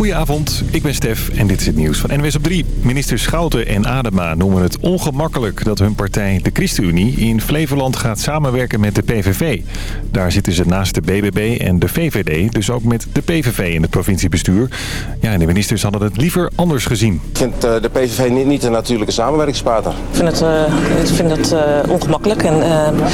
Goedenavond, ik ben Stef en dit is het nieuws van NWS op 3. Minister Schouten en Adema noemen het ongemakkelijk dat hun partij, de ChristenUnie, in Flevoland gaat samenwerken met de PVV. Daar zitten ze naast de BBB en de VVD, dus ook met de PVV in het provinciebestuur. Ja, en de ministers hadden het liever anders gezien. Ik vind eh, de PVV niet, niet een natuurlijke samenwerkingspartner. Ik vind het, uh, ik vind het uh, ongemakkelijk, en, maar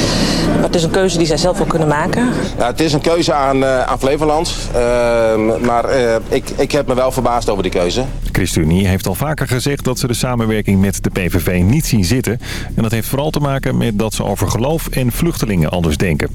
het is een keuze die zij zelf wel kunnen maken. Ja, het is een keuze aan, aan Flevoland, ehm, maar ik, ik heb me wel verbaasd over die keuze. De heeft al vaker gezegd dat ze de samenwerking met de PVV niet zien zitten. En dat heeft vooral te maken met dat ze over geloof en vluchtelingen anders denken.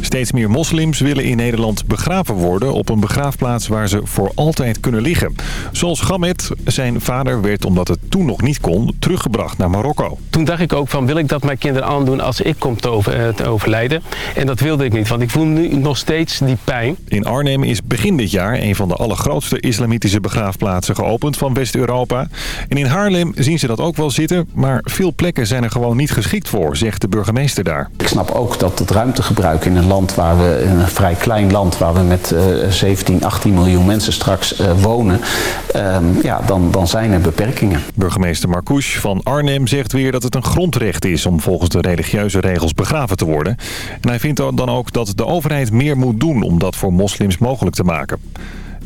Steeds meer moslims willen in Nederland begraven worden op een begraafplaats waar ze voor altijd kunnen liggen. Zoals Gamet, zijn vader werd omdat het toen nog niet kon teruggebracht naar Marokko. Toen dacht ik ook van wil ik dat mijn kinderen aandoen als ik kom te, over, te overlijden. En dat wilde ik niet, want ik voel nu nog steeds die pijn. In Arnhem is begin dit jaar een van de allergrootste islamitische begraafplaatsen geopend van West-Europa. En in Haarlem zien ze dat ook wel zitten, maar veel plekken zijn er gewoon niet geschikt voor, zegt de burgemeester daar. Ik snap ook dat het ruimtegebruik in een land waar we, een vrij klein land waar we met uh, 17, 18 miljoen mensen straks uh, wonen, uh, ja, dan, dan zijn er beperkingen. Burgemeester Marcouch van Arnhem zegt weer dat het een grondrecht is om volgens de religieuze regels begraven te worden. En hij vindt dan ook dat de overheid meer moet doen om dat voor moslims mogelijk te maken.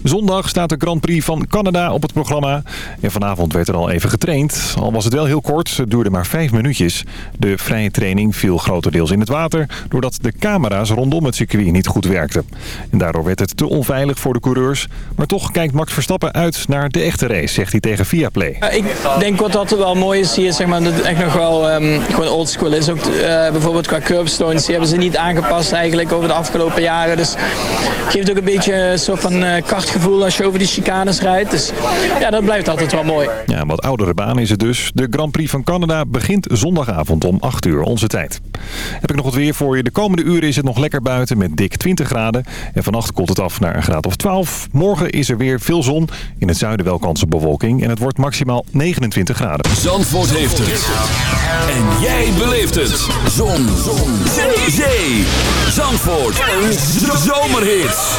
Zondag staat de Grand Prix van Canada op het programma. En vanavond werd er al even getraind. Al was het wel heel kort, het duurde maar vijf minuutjes. De vrije training viel grotendeels in het water... doordat de camera's rondom het circuit niet goed werkten. En daardoor werd het te onveilig voor de coureurs. Maar toch kijkt Max Verstappen uit naar de echte race, zegt hij tegen Viaplay. Ik denk wat dat wel mooi is hier, zeg maar, dat het echt nog wel um, gewoon oldschool is. Ook uh, bijvoorbeeld qua curbstones, die hebben ze niet aangepast eigenlijk over de afgelopen jaren. Dus het geeft ook een beetje een soort van uh, gevoel als je over die chicanes rijdt. Dus ja, dat blijft altijd wel mooi. Ja, wat oudere baan is het dus. De Grand Prix van Canada begint zondagavond om 8 uur onze tijd. Heb ik nog wat weer voor je. De komende uren is het nog lekker buiten met dik 20 graden. En vannacht koelt het af naar een graad of 12. Morgen is er weer veel zon. In het zuiden wel kans op bewolking. En het wordt maximaal 29 graden. Zandvoort heeft het. En jij beleeft het. Zon. zon. Zee. Zee. Zandvoort. Een zomerhit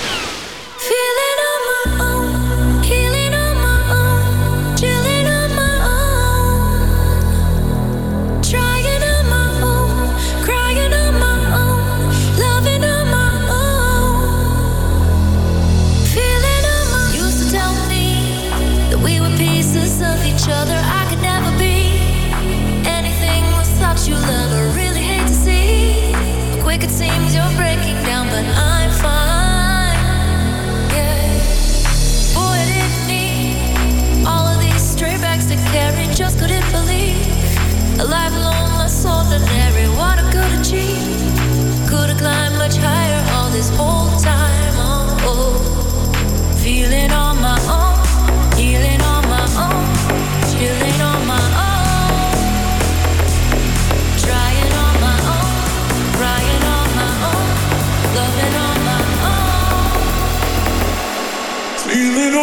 wicked seems you're breaking down, but I'm fine. All of these stray bags to carry. Just couldn't believe alone, my. What I could achieve, could have climbed much higher all this whole time. Oh, oh. feeling all.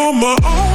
on my own.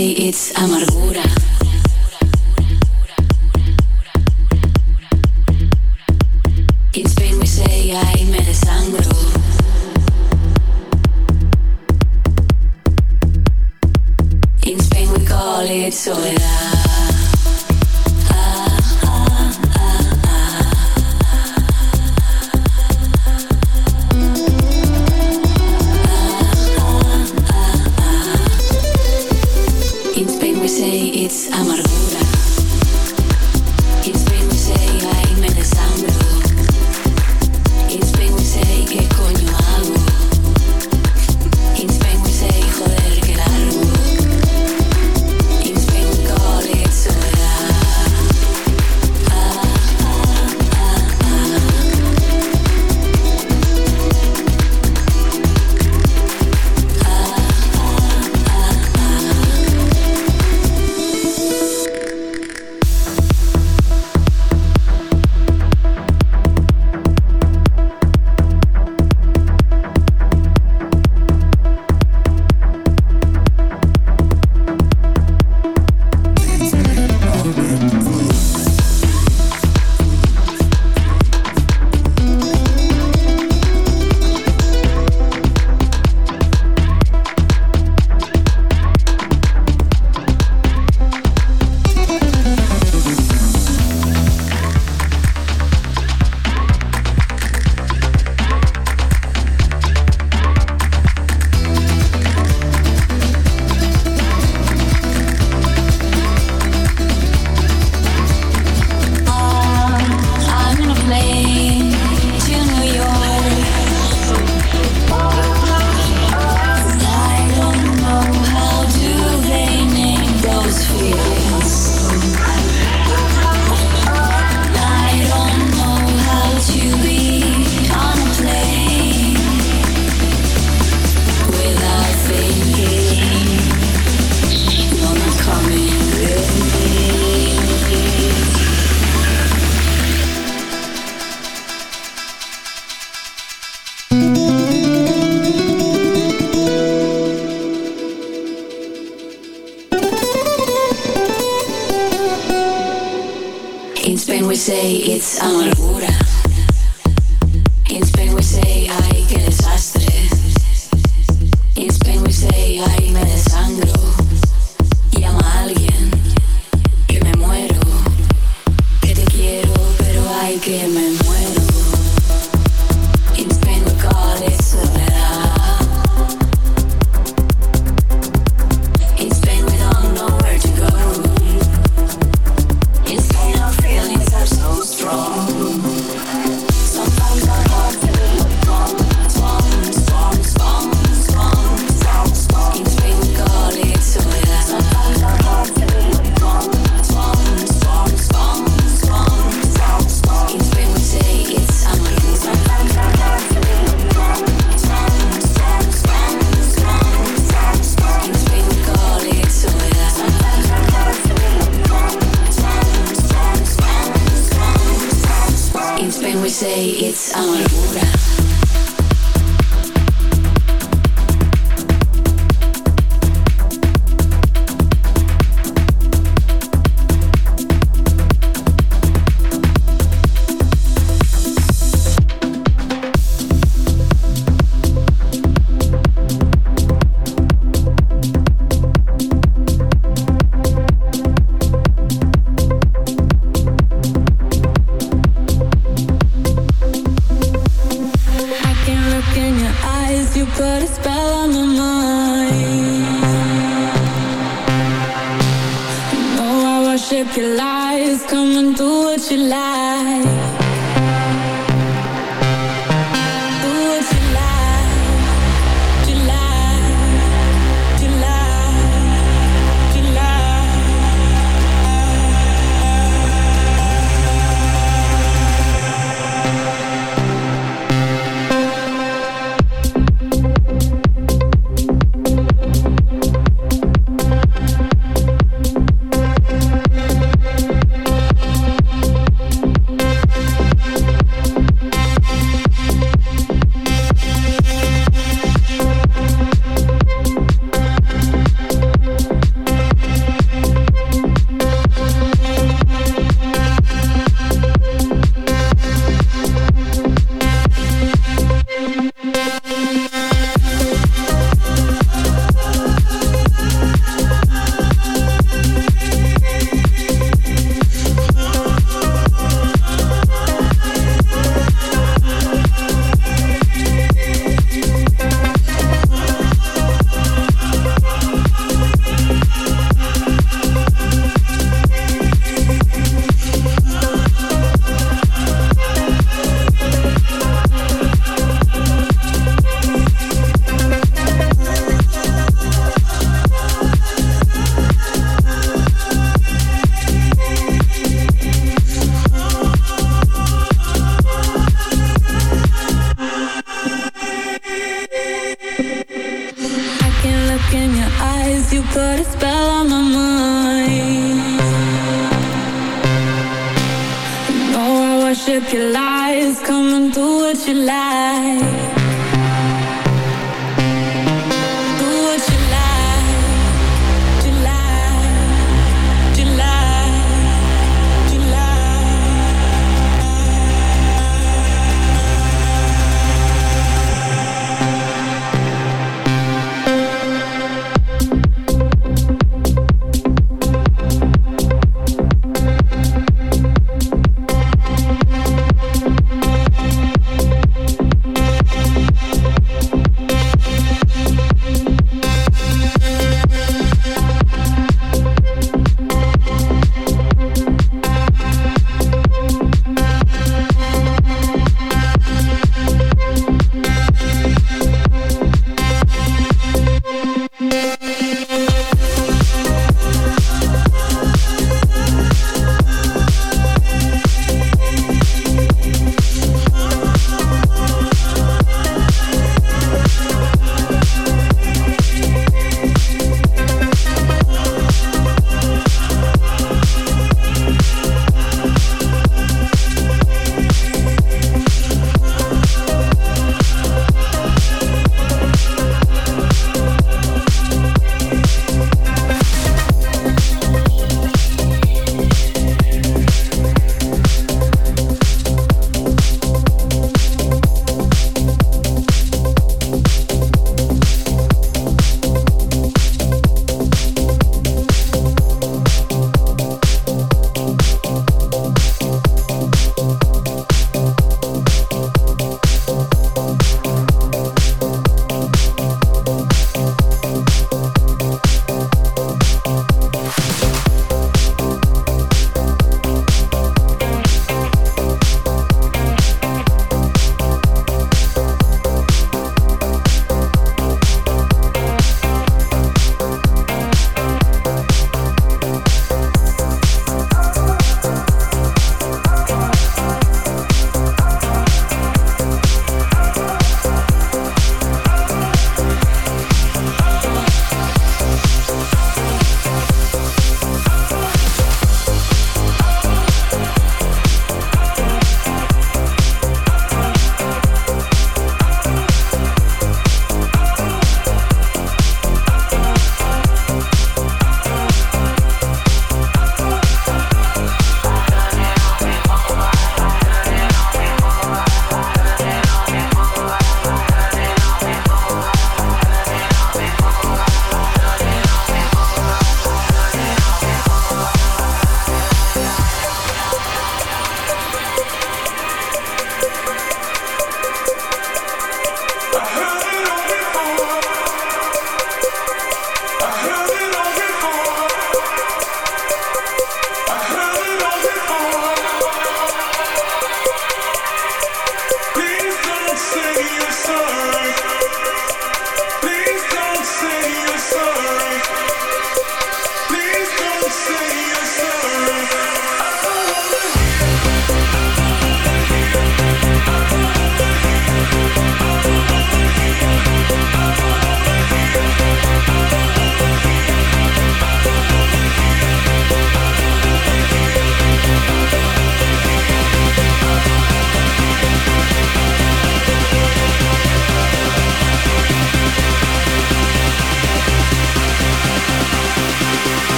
Say it's amargura. say it's our water.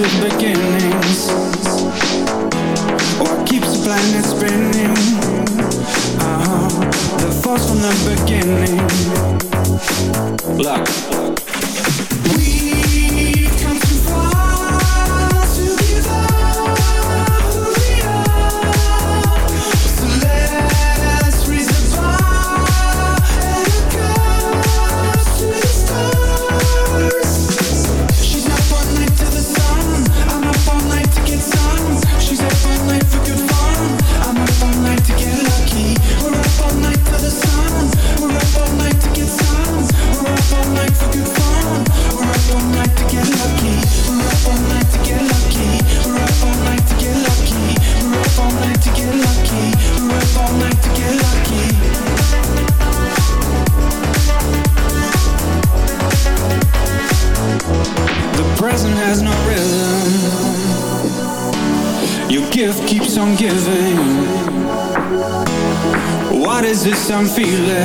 with beginnings. What keeps the planet spinning? Uh -huh. The force from the beginning. Look feeling.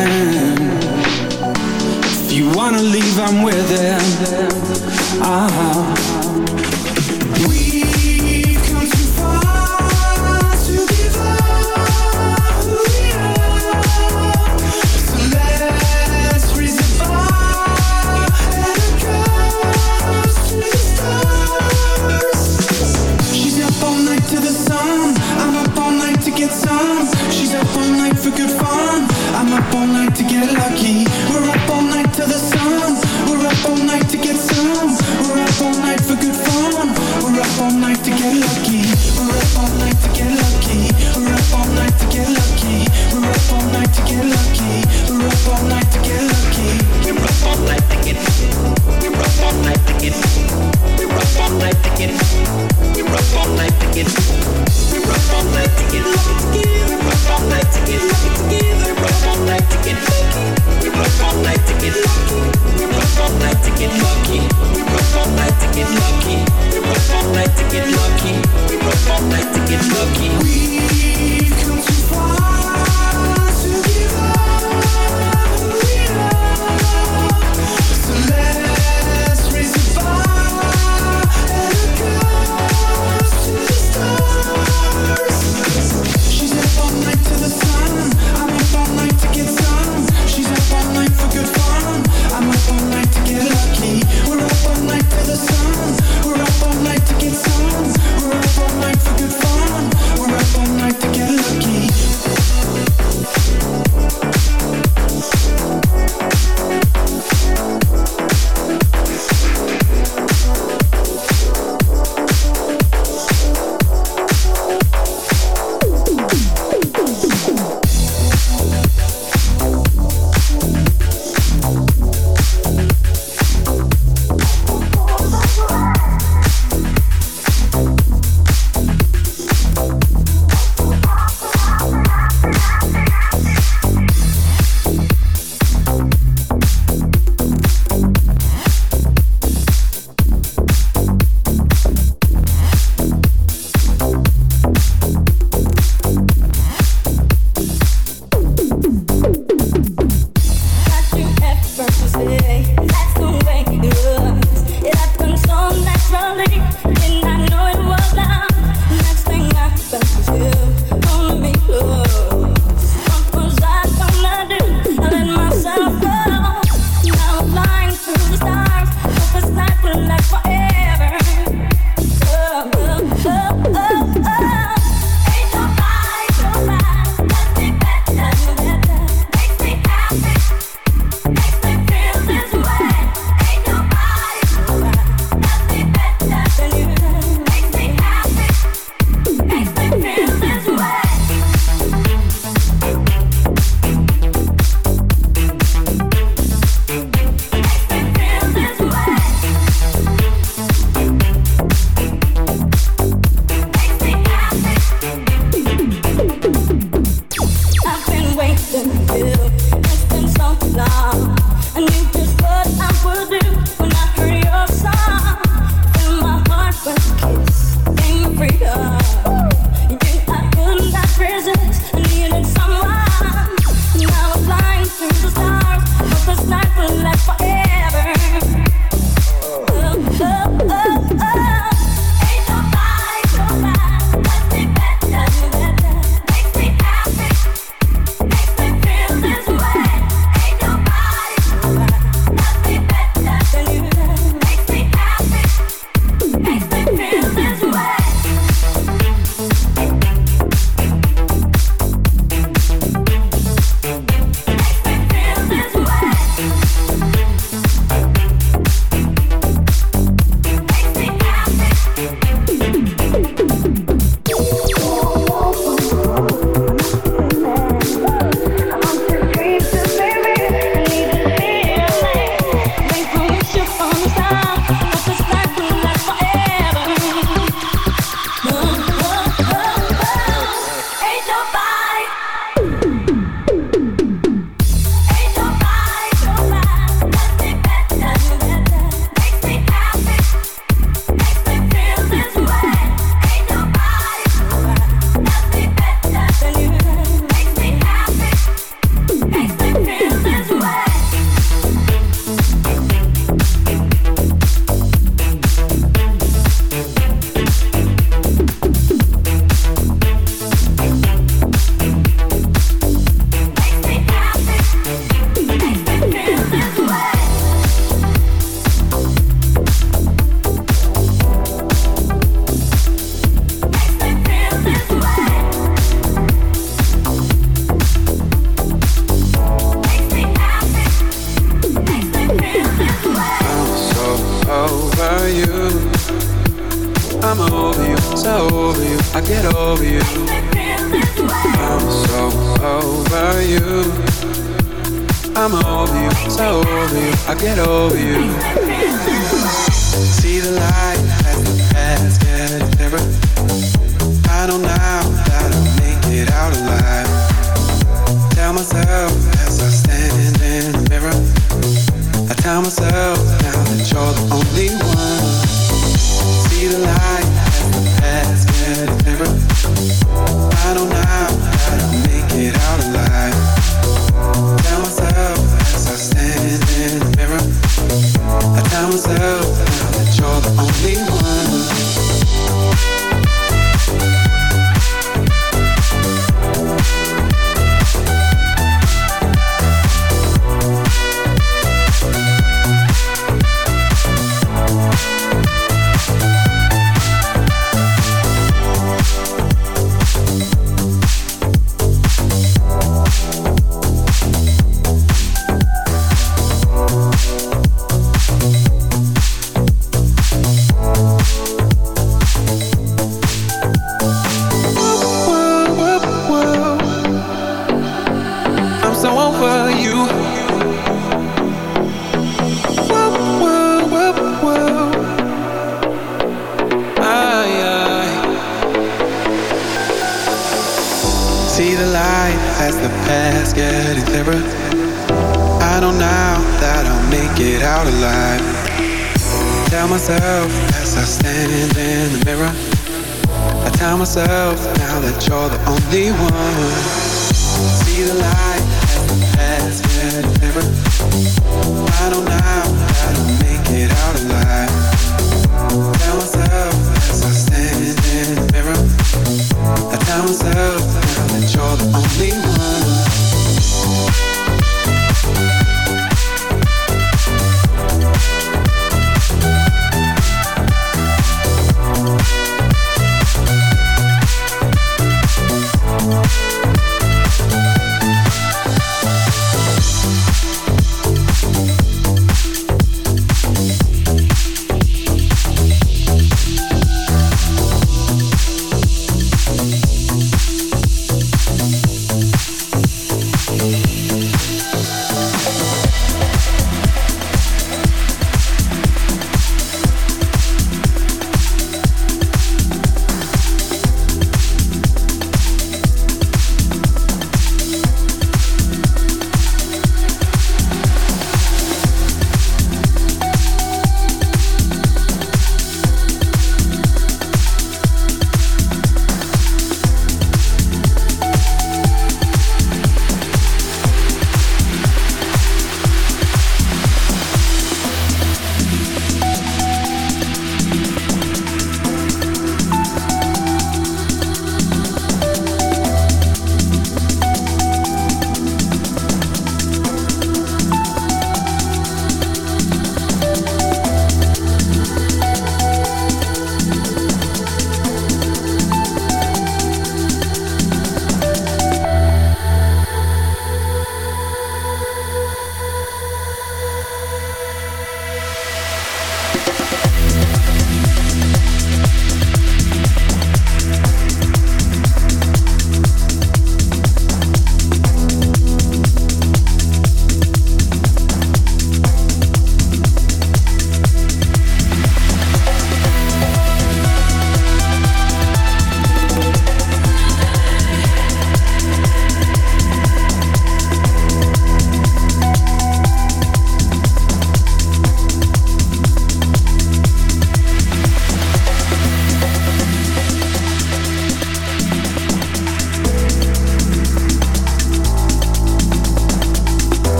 Leave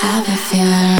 have a feeling